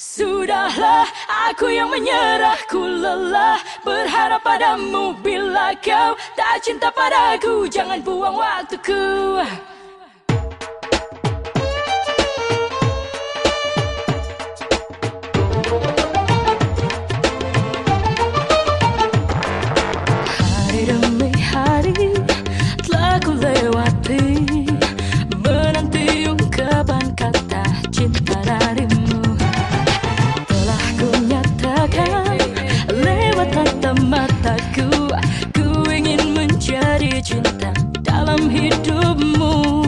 Sudahlah aku yang menyerah Ku lelah berharap padamu Bila kau tak cinta padaku. Jangan buang waktuku. cinta dalam hidupmu.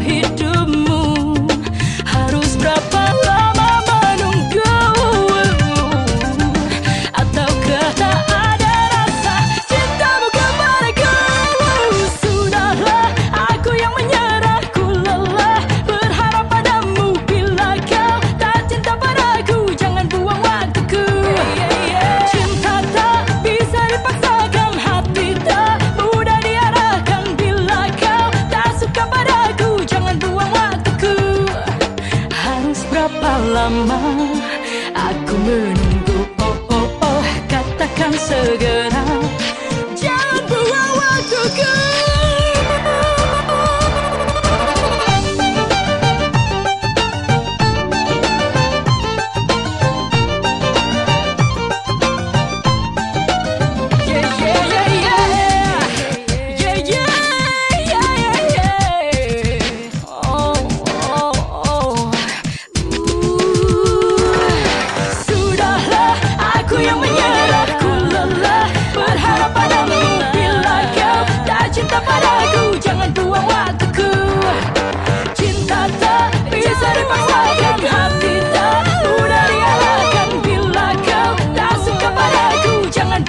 here to lama. Aku menunggu oh oh oh katakan segera